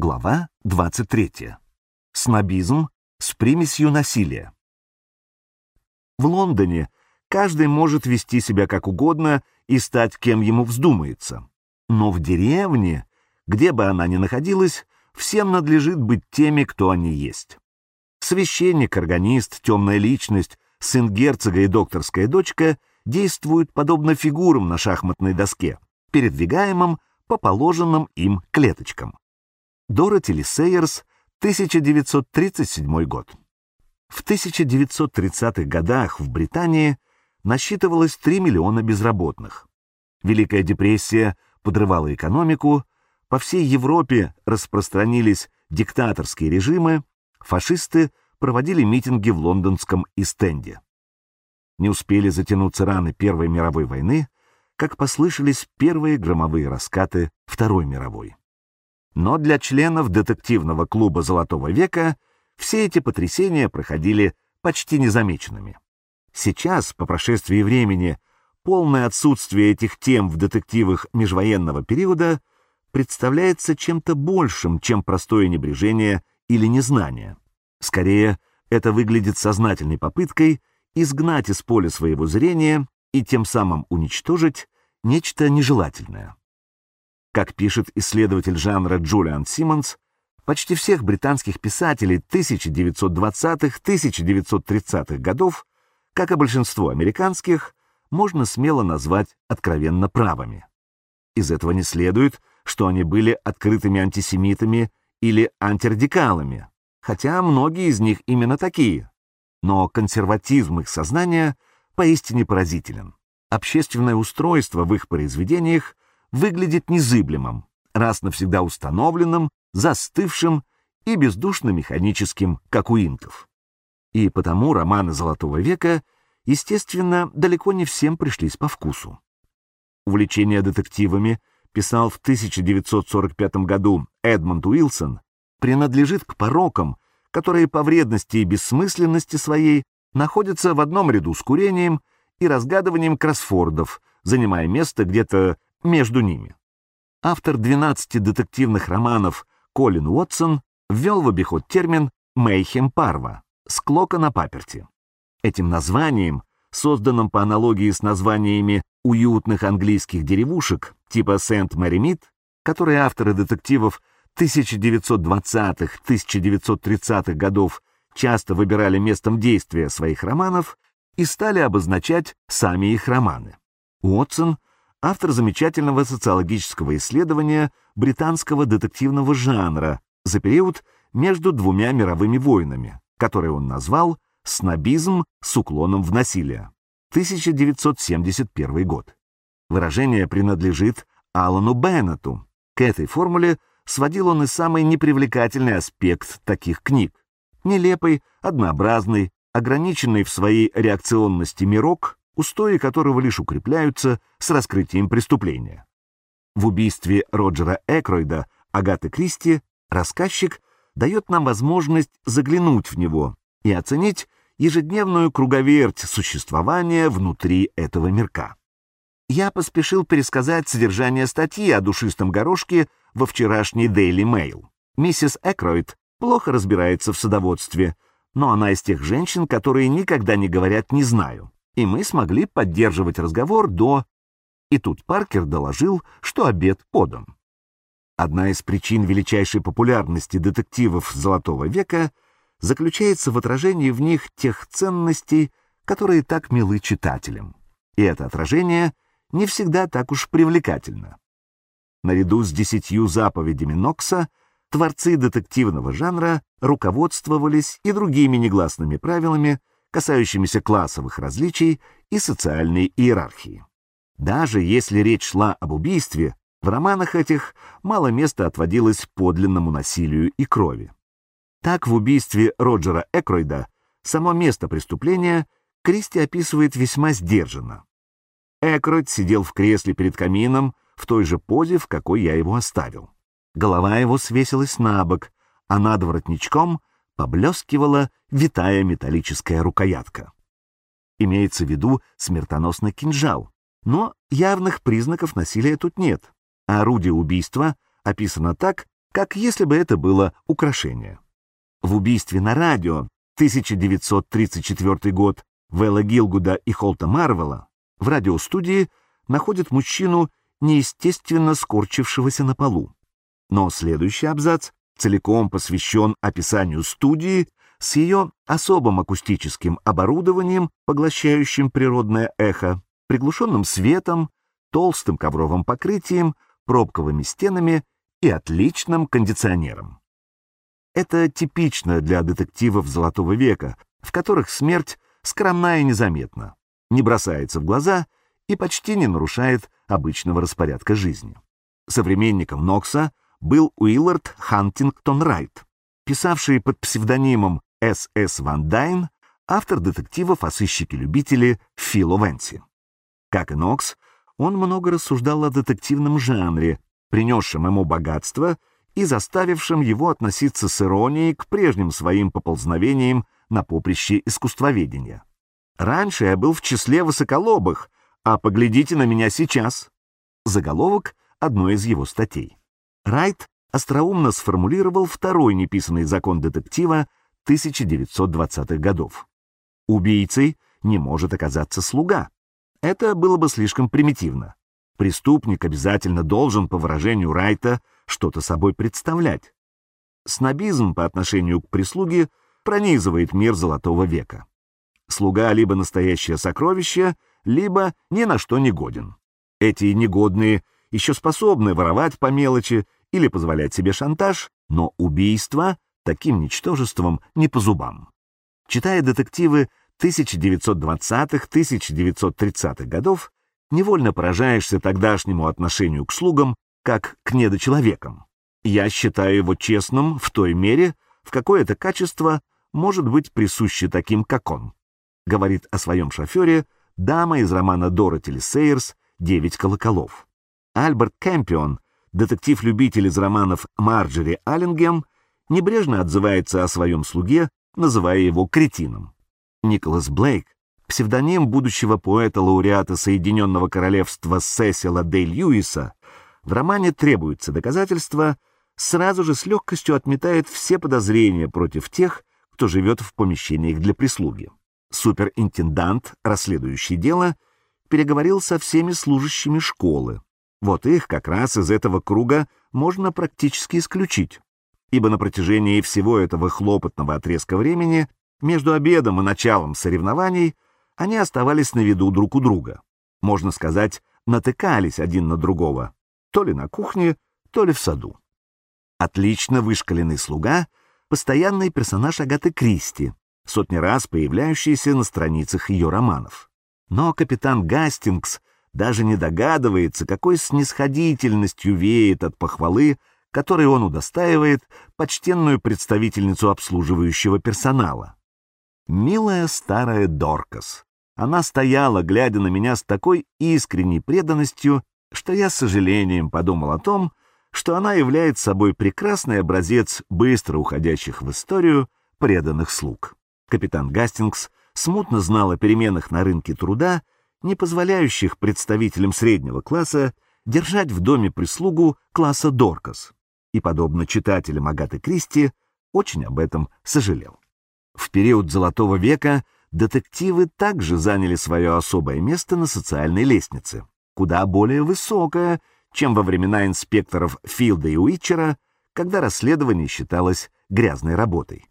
Глава 23. Снобизм с примесью насилия. В Лондоне каждый может вести себя как угодно и стать кем ему вздумается. Но в деревне, где бы она ни находилась, всем надлежит быть теми, кто они есть. Священник, органист, темная личность, сын герцога и докторская дочка действуют подобно фигурам на шахматной доске, передвигаемым по положенным им клеточкам. Дороти Ли Сейерс, 1937 год. В 1930-х годах в Британии насчитывалось 3 миллиона безработных. Великая депрессия подрывала экономику, по всей Европе распространились диктаторские режимы, фашисты проводили митинги в лондонском Истенде. Не успели затянуться раны Первой мировой войны, как послышались первые громовые раскаты Второй мировой. Но для членов детективного клуба «Золотого века» все эти потрясения проходили почти незамеченными. Сейчас, по прошествии времени, полное отсутствие этих тем в детективах межвоенного периода представляется чем-то большим, чем простое небрежение или незнание. Скорее, это выглядит сознательной попыткой изгнать из поля своего зрения и тем самым уничтожить нечто нежелательное. Как пишет исследователь жанра Джулиан Симмонс, почти всех британских писателей 1920-1930-х годов, как и большинство американских, можно смело назвать откровенно правыми. Из этого не следует, что они были открытыми антисемитами или антирадикалами, хотя многие из них именно такие. Но консерватизм их сознания поистине поразителен. Общественное устройство в их произведениях выглядит незыблемым, раз навсегда установленным, застывшим и бездушно-механическим, как у инков. И потому романы Золотого века, естественно, далеко не всем пришлись по вкусу. Увлечение детективами писал в 1945 году Эдмонд Уилсон, принадлежит к порокам, которые по вредности и бессмысленности своей находятся в одном ряду с курением и разгадыванием кроссфордов, занимая место где-то между ними. Автор 12 детективных романов Колин Уотсон ввел в обиход термин «мейхем парва» — «склока на паперти». Этим названием, созданным по аналогии с названиями уютных английских деревушек типа Сент-Мэри-Мид, которые авторы детективов 1920-1930-х годов часто выбирали местом действия своих романов и стали обозначать сами их романы. Уотсон автор замечательного социологического исследования британского детективного жанра за период между двумя мировыми войнами, который он назвал «Снобизм с уклоном в насилие» 1971 год. Выражение принадлежит Алану Беннету. К этой формуле сводил он и самый непривлекательный аспект таких книг. Нелепый, однообразный, ограниченный в своей реакционности мирок устои которого лишь укрепляются с раскрытием преступления. В убийстве Роджера Экройда Агаты Кристи рассказчик дает нам возможность заглянуть в него и оценить ежедневную круговерть существования внутри этого мирка. Я поспешил пересказать содержание статьи о душистом горошке во вчерашней Daily Mail. Миссис Экройд плохо разбирается в садоводстве, но она из тех женщин, которые никогда не говорят «не знаю» и мы смогли поддерживать разговор до... И тут Паркер доложил, что обед подан. Одна из причин величайшей популярности детективов Золотого века заключается в отражении в них тех ценностей, которые так милы читателям. И это отражение не всегда так уж привлекательно. Наряду с десятью заповедями Нокса творцы детективного жанра руководствовались и другими негласными правилами, касающимися классовых различий и социальной иерархии. Даже если речь шла об убийстве, в романах этих мало места отводилось подлинному насилию и крови. Так в убийстве Роджера Экройда само место преступления Кристи описывает весьма сдержанно. Экройд сидел в кресле перед камином в той же позе, в какой я его оставил. Голова его свесилась на бок, а над воротничком поблескивала витая металлическая рукоятка. Имеется в виду смертоносный кинжал, но явных признаков насилия тут нет, орудие убийства описано так, как если бы это было украшение. В убийстве на радио 1934 год Вэлла Гилгуда и Холта Марвела в радиостудии находят мужчину, неестественно скорчившегося на полу. Но следующий абзац целиком посвящен описанию студии с ее особым акустическим оборудованием, поглощающим природное эхо, приглушенным светом, толстым ковровым покрытием, пробковыми стенами и отличным кондиционером. Это типично для детективов Золотого века, в которых смерть скромна и незаметна, не бросается в глаза и почти не нарушает обычного распорядка жизни. Современником Нокса был Уиллард Хантингтон Райт, писавший под псевдонимом С.С. Ван Дайн, автор детективов о сыщике-любителе Фило Венси. Как и Нокс, он много рассуждал о детективном жанре, принесшем ему богатство и заставившем его относиться с иронией к прежним своим поползновениям на поприще искусствоведения. «Раньше я был в числе высоколобых, а поглядите на меня сейчас». Заголовок одной из его статей. Райт остроумно сформулировал второй неписанный закон детектива 1920-х годов. Убийцей не может оказаться слуга. Это было бы слишком примитивно. Преступник обязательно должен, по выражению Райта, что-то собой представлять. Снобизм по отношению к прислуге пронизывает мир Золотого века. Слуга либо настоящее сокровище, либо ни на что не годен. Эти негодные еще способны воровать по мелочи или позволять себе шантаж, но убийство таким ничтожеством не по зубам. Читая детективы 1920-1930-х годов, невольно поражаешься тогдашнему отношению к слугам как к недочеловекам. Я считаю его честным в той мере, в какой это качество может быть присуще таким, как он. Говорит о своем шофере дама из романа Дороти Сейерс «Девять колоколов». Альберт Кэмпион, детектив-любитель из романов Марджери Аллингем, небрежно отзывается о своем слуге, называя его кретином. Николас Блейк, псевдоним будущего поэта-лауреата Соединенного Королевства Сесила Д. Льюиса, в романе «Требуется доказательство» сразу же с легкостью отметает все подозрения против тех, кто живет в помещениях для прислуги. Суперинтендант, расследующий дело, переговорил со всеми служащими школы. Вот их как раз из этого круга можно практически исключить, ибо на протяжении всего этого хлопотного отрезка времени между обедом и началом соревнований они оставались на виду друг у друга. Можно сказать, натыкались один на другого, то ли на кухне, то ли в саду. Отлично вышкаленный слуга — постоянный персонаж Агаты Кристи, сотни раз появляющийся на страницах ее романов. Но капитан Гастингс даже не догадывается, какой снисходительностью веет от похвалы, которой он удостаивает почтенную представительницу обслуживающего персонала. Милая старая Доркас. Она стояла, глядя на меня с такой искренней преданностью, что я с сожалением подумал о том, что она является собой прекрасный образец быстро уходящих в историю преданных слуг. Капитан Гастингс смутно знал о переменах на рынке труда не позволяющих представителям среднего класса держать в доме прислугу класса Доркас, и, подобно читателям Агаты Кристи, очень об этом сожалел. В период Золотого века детективы также заняли свое особое место на социальной лестнице, куда более высокое, чем во времена инспекторов Филда и Уитчера, когда расследование считалось грязной работой.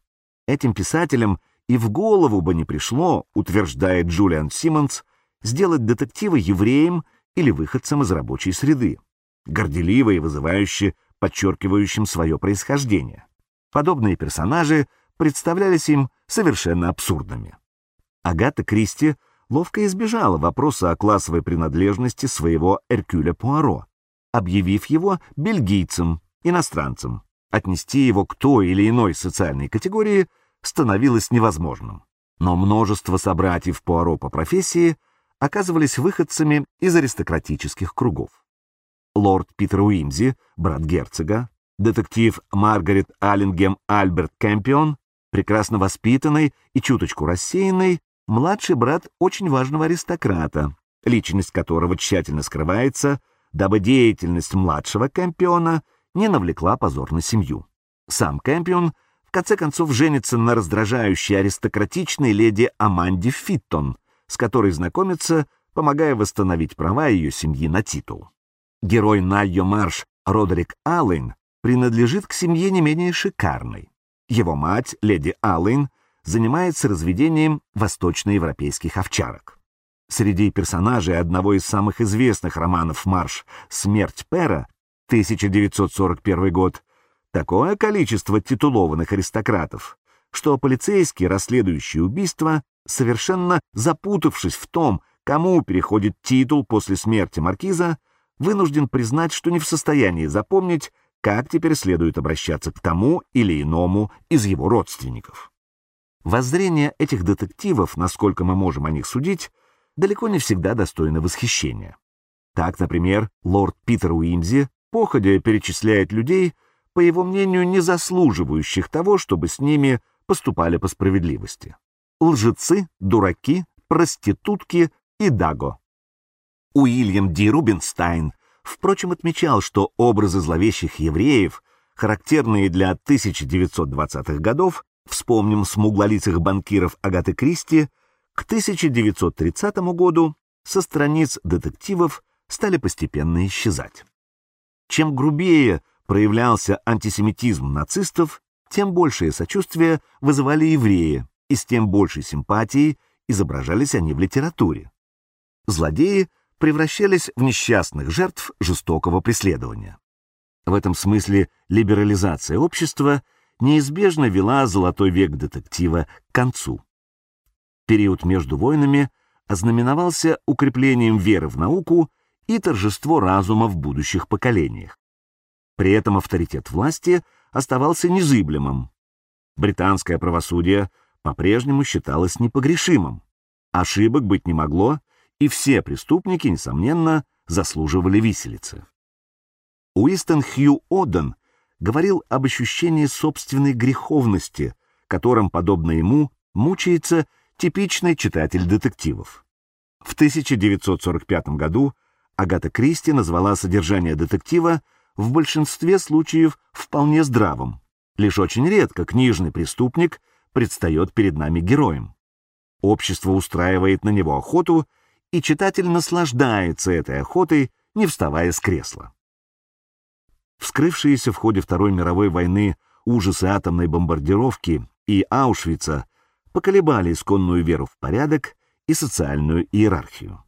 Этим писателям и в голову бы не пришло, утверждает Джулиан Симмонс, сделать детектива евреем или выходцем из рабочей среды, горделиво и вызывающе подчеркивающим свое происхождение. Подобные персонажи представлялись им совершенно абсурдными. Агата Кристи ловко избежала вопроса о классовой принадлежности своего Эркюля Пуаро, объявив его бельгийцем, иностранцем. Отнести его к той или иной социальной категории становилось невозможным. Но множество собратьев Пуаро по профессии оказывались выходцами из аристократических кругов. Лорд Питер Уимзи, брат герцога, детектив Маргарет Аллингем Альберт Кэмпион, прекрасно воспитанный и чуточку рассеянный, младший брат очень важного аристократа, личность которого тщательно скрывается, дабы деятельность младшего Кэмпиона не навлекла позор на семью. Сам Кэмпион в конце концов женится на раздражающей аристократичной леди Аманде Фиттон, с которой знакомится, помогая восстановить права ее семьи на титул. Герой Найо Марш Родерик Аллен принадлежит к семье не менее шикарной. Его мать, леди Аллен, занимается разведением восточноевропейских овчарок. Среди персонажей одного из самых известных романов «Марш» «Смерть Пера» 1941 год такое количество титулованных аристократов, что полицейские, расследующие убийства, совершенно запутавшись в том, кому переходит титул после смерти маркиза, вынужден признать, что не в состоянии запомнить, как теперь следует обращаться к тому или иному из его родственников. Воззрение этих детективов, насколько мы можем о них судить, далеко не всегда достойно восхищения. Так, например, лорд Питер Уимзи, походя перечисляет людей, по его мнению, не заслуживающих того, чтобы с ними поступали по справедливости. Лжецы, дураки, проститутки и даго. Уильям Ди Рубинстайн, впрочем, отмечал, что образы зловещих евреев, характерные для 1920-х годов, вспомним смуглолицых банкиров Агаты Кристи, к 1930 году со страниц детективов стали постепенно исчезать. Чем грубее проявлялся антисемитизм нацистов, тем большее сочувствие вызывали евреи, и с тем большей симпатией изображались они в литературе. Злодеи превращались в несчастных жертв жестокого преследования. В этом смысле либерализация общества неизбежно вела золотой век детектива к концу. Период между войнами ознаменовался укреплением веры в науку и торжество разума в будущих поколениях. При этом авторитет власти оставался незыблемым. Британское правосудие по-прежнему считалось непогрешимым. Ошибок быть не могло, и все преступники, несомненно, заслуживали виселицы. Уистон Хью Оден говорил об ощущении собственной греховности, которым, подобно ему, мучается типичный читатель детективов. В 1945 году Агата Кристи назвала содержание детектива в большинстве случаев вполне здравым. Лишь очень редко книжный преступник предстает перед нами героем. Общество устраивает на него охоту, и читатель наслаждается этой охотой, не вставая с кресла. Вскрывшиеся в ходе Второй мировой войны ужасы атомной бомбардировки и Аушвица поколебали исконную веру в порядок и социальную иерархию.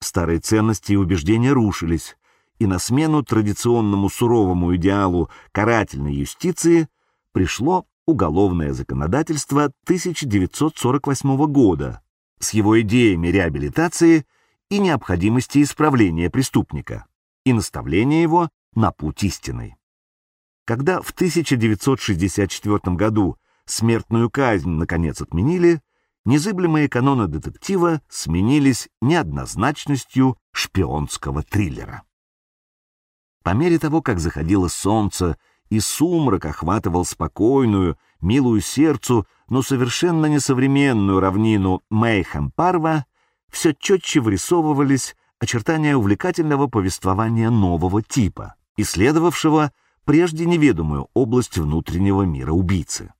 Старые ценности и убеждения рушились, и на смену традиционному суровому идеалу карательной юстиции пришло уголовное законодательство 1948 года с его идеями реабилитации и необходимости исправления преступника и наставления его на путь истинный. Когда в 1964 году смертную казнь наконец отменили, незыблемые каноны детектива сменились неоднозначностью шпионского триллера. По мере того, как заходило солнце и сумрак охватывал спокойную, милую сердцу, но совершенно несовременную равнину Мейхэм-Парва, все четче вырисовывались очертания увлекательного повествования нового типа, исследовавшего прежде неведомую область внутреннего мира убийцы.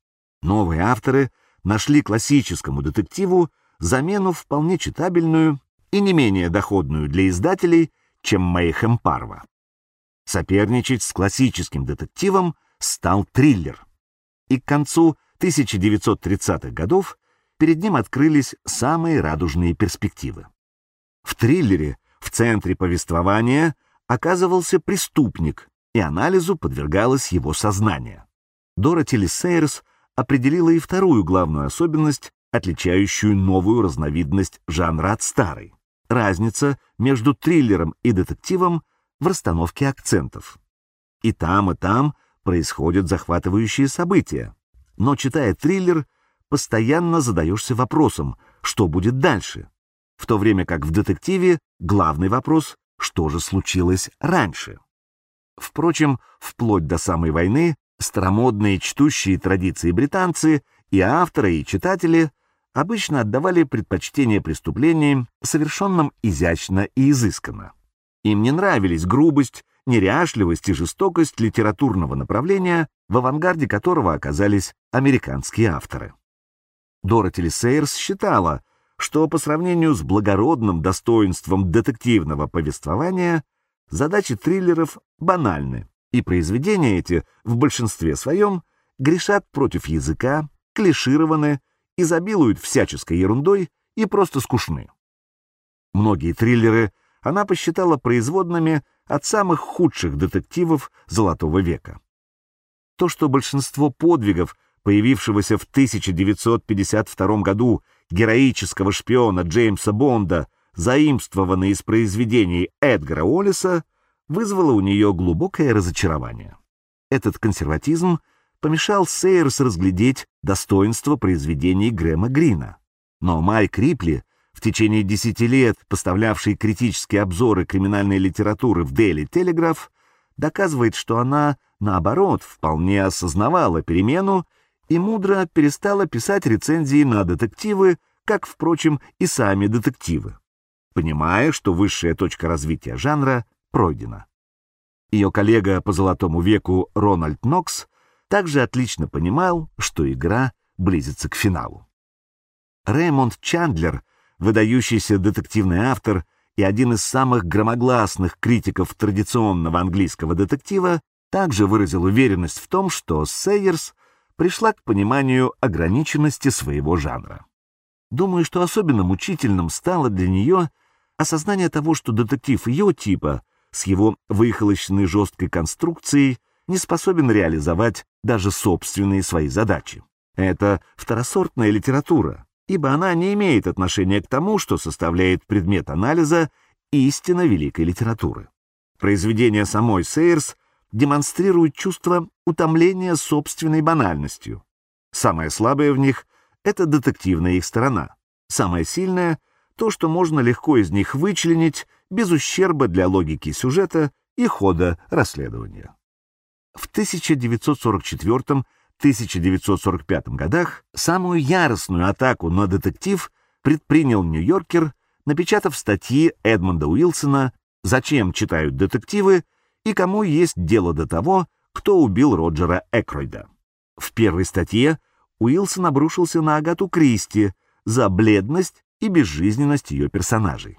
Новые авторы нашли классическому детективу замену вполне читабельную и не менее доходную для издателей, чем Мейхэм Парва. Соперничать с классическим детективом стал триллер. И к концу 1930-х годов перед ним открылись самые радужные перспективы. В триллере в центре повествования оказывался преступник, и анализу подвергалось его сознание. Дороти Лиссейрс определила и вторую главную особенность, отличающую новую разновидность жанра от старой. Разница между триллером и детективом в расстановке акцентов. И там, и там происходят захватывающие события. Но, читая триллер, постоянно задаешься вопросом, что будет дальше. В то время как в детективе главный вопрос, что же случилось раньше. Впрочем, вплоть до самой войны старомодные чтущие традиции британцы и авторы, и читатели обычно отдавали предпочтение преступлениям, совершенным изящно и изысканно. Им не нравились грубость, неряшливость и жестокость литературного направления, в авангарде которого оказались американские авторы. Дороти Ли Сейерс считала, что по сравнению с благородным достоинством детективного повествования задачи триллеров банальны, и произведения эти в большинстве своем грешат против языка, клишированы, изобилуют всяческой ерундой и просто скучны. Многие триллеры она посчитала производными от самых худших детективов Золотого века. То, что большинство подвигов, появившегося в 1952 году героического шпиона Джеймса Бонда, заимствованы из произведений Эдгара Уоллеса, вызвало у нее глубокое разочарование. Этот консерватизм помешал Сейерс разглядеть достоинство произведений Грэма Грина. Но Майк Рипли, в течение десяти лет поставлявший критические обзоры криминальной литературы в Daily Telegraph, доказывает, что она, наоборот, вполне осознавала перемену и мудро перестала писать рецензии на детективы, как, впрочем, и сами детективы, понимая, что высшая точка развития жанра пройдена. Ее коллега по золотому веку Рональд Нокс также отлично понимал, что игра близится к финалу. Рэймонд Чандлер, выдающийся детективный автор и один из самых громогласных критиков традиционного английского детектива, также выразил уверенность в том, что Сейерс пришла к пониманию ограниченности своего жанра. Думаю, что особенно мучительным стало для нее осознание того, что детектив ее типа с его выхолощенной жесткой конструкцией не способен реализовать даже собственные свои задачи. Это второсортная литература, ибо она не имеет отношения к тому, что составляет предмет анализа истинно великой литературы. Произведения самой Сейерс демонстрируют чувство утомления собственной банальностью. Самое слабое в них — это детективная их сторона. Самое сильное — то, что можно легко из них вычленить без ущерба для логики сюжета и хода расследования. В 1944-1945 годах самую яростную атаку на детектив предпринял Нью-Йоркер, напечатав статьи Эдмонда Уилсона «Зачем читают детективы» и «Кому есть дело до того, кто убил Роджера Экройда». В первой статье Уилсон обрушился на Агату Кристи за бледность и безжизненность ее персонажей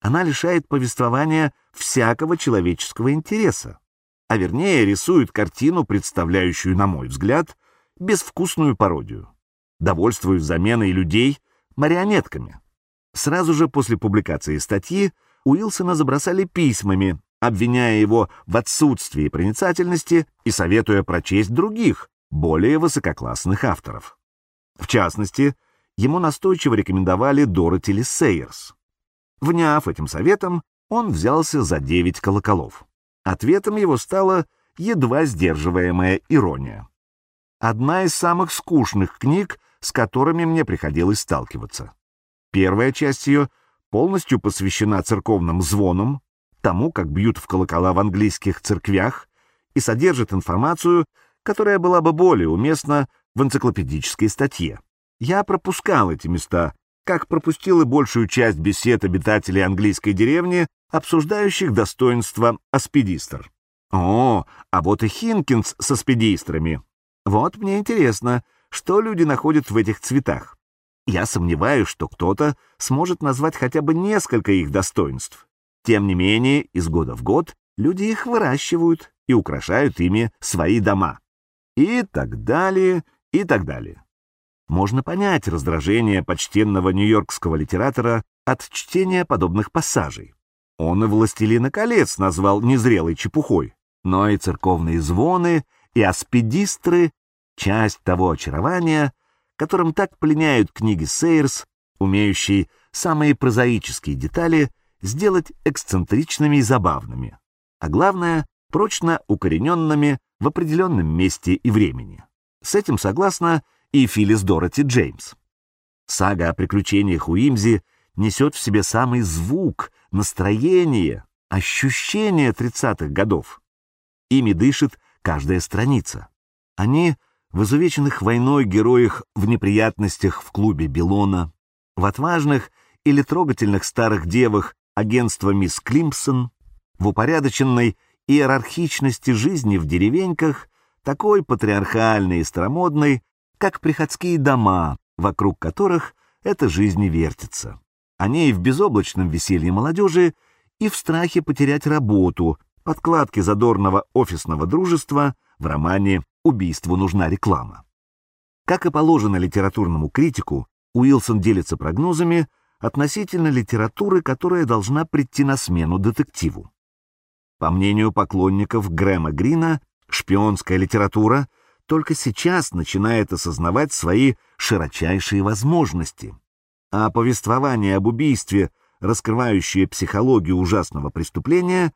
она лишает повествования всякого человеческого интереса, а вернее рисует картину, представляющую, на мой взгляд, безвкусную пародию. Довольствует заменой людей марионетками. Сразу же после публикации статьи Уилсона забросали письмами, обвиняя его в отсутствии проницательности и советуя прочесть других, более высококлассных авторов. В частности, ему настойчиво рекомендовали Дороти Ли. Вняв этим советом, он взялся за девять колоколов. Ответом его стала едва сдерживаемая ирония. Одна из самых скучных книг, с которыми мне приходилось сталкиваться. Первая часть ее полностью посвящена церковным звонам, тому, как бьют в колокола в английских церквях, и содержит информацию, которая была бы более уместна в энциклопедической статье. Я пропускал эти места, как пропустил и большую часть бесед обитателей английской деревни, обсуждающих достоинства аспидистр. О, а вот и Хинкинс со спидистрами. Вот мне интересно, что люди находят в этих цветах. Я сомневаюсь, что кто-то сможет назвать хотя бы несколько их достоинств. Тем не менее, из года в год люди их выращивают и украшают ими свои дома. И так далее, и так далее можно понять раздражение почтенного нью-йоркского литератора от чтения подобных пассажей. Он и «Властелина колец» назвал незрелой чепухой, но и церковные звоны, и аспидистры — часть того очарования, которым так пленяют книги Сейерс, умеющие самые прозаические детали сделать эксцентричными и забавными, а главное — прочно укорененными в определенном месте и времени. С этим согласна и Филлис Дороти Джеймс. Сага о приключениях Уимзи несет в себе самый звук, настроение, ощущение тридцатых годов. Ими дышит каждая страница. Они в изувеченных войной героях в неприятностях в клубе Белона, в отважных или трогательных старых девах агентства мисс Климпсон, в упорядоченной иерархичности жизни в деревеньках, такой патриархальной и старомодной, как приходские дома, вокруг которых эта жизнь и вертится. О ней в безоблачном веселье молодежи и в страхе потерять работу, подкладки задорного офисного дружества в романе «Убийству нужна реклама». Как и положено литературному критику, Уилсон делится прогнозами относительно литературы, которая должна прийти на смену детективу. По мнению поклонников Грэма Грина, шпионская литература только сейчас начинает осознавать свои широчайшие возможности, а повествование об убийстве, раскрывающее психологию ужасного преступления,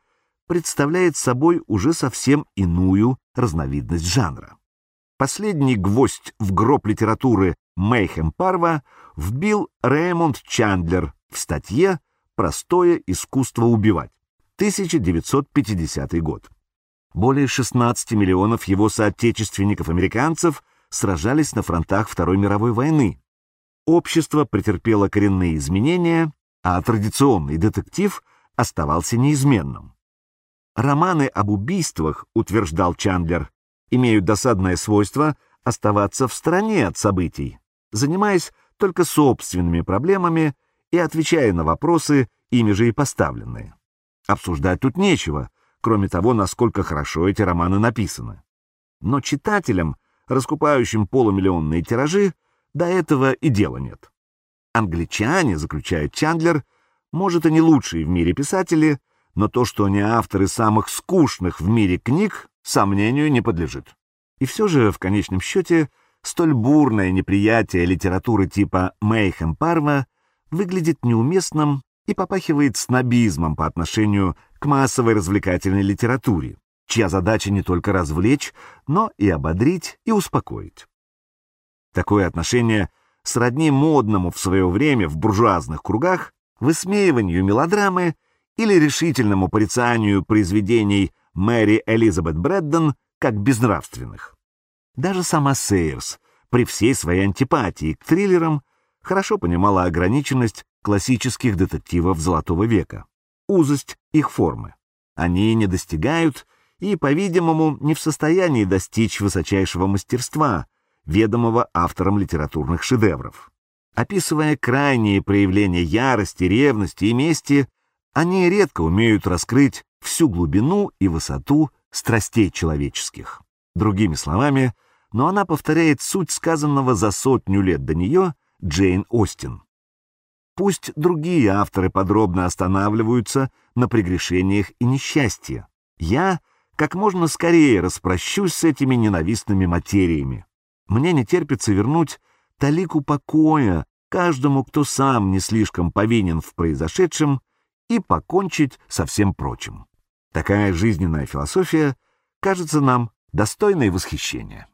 представляет собой уже совсем иную разновидность жанра. Последний гвоздь в гроб литературы Мейхем Парва вбил Рэймонд Чандлер в статье «Простое искусство убивать» 1950 год. Более 16 миллионов его соотечественников-американцев сражались на фронтах Второй мировой войны. Общество претерпело коренные изменения, а традиционный детектив оставался неизменным. Романы об убийствах, утверждал Чандлер, имеют досадное свойство оставаться в стороне от событий, занимаясь только собственными проблемами и отвечая на вопросы, ими же и поставленные. Обсуждать тут нечего, кроме того, насколько хорошо эти романы написаны. Но читателям, раскупающим полумиллионные тиражи, до этого и дела нет. Англичане, заключает Чандлер, может и не лучшие в мире писатели, но то, что они авторы самых скучных в мире книг, сомнению не подлежит. И все же, в конечном счете, столь бурное неприятие литературы типа Мейхем Парва выглядит неуместным и попахивает снобизмом по отношению к массовой развлекательной литературе, чья задача не только развлечь, но и ободрить и успокоить. Такое отношение сродни модному в свое время в буржуазных кругах высмеиванию мелодрамы или решительному порицанию произведений Мэри Элизабет Брэддон как безнравственных. Даже сама Сейерс, при всей своей антипатии к триллерам, хорошо понимала ограниченность классических детективов Золотого века, узость их формы. Они не достигают и, по-видимому, не в состоянии достичь высочайшего мастерства, ведомого автором литературных шедевров. Описывая крайние проявления ярости, ревности и мести, они редко умеют раскрыть всю глубину и высоту страстей человеческих. Другими словами, но она повторяет суть сказанного за сотню лет до нее Джейн Остин. Пусть другие авторы подробно останавливаются на прегрешениях и несчастье. Я как можно скорее распрощусь с этими ненавистными материями. Мне не терпится вернуть талику покоя каждому, кто сам не слишком повинен в произошедшем и покончить со всем прочим. Такая жизненная философия кажется нам достойной восхищения.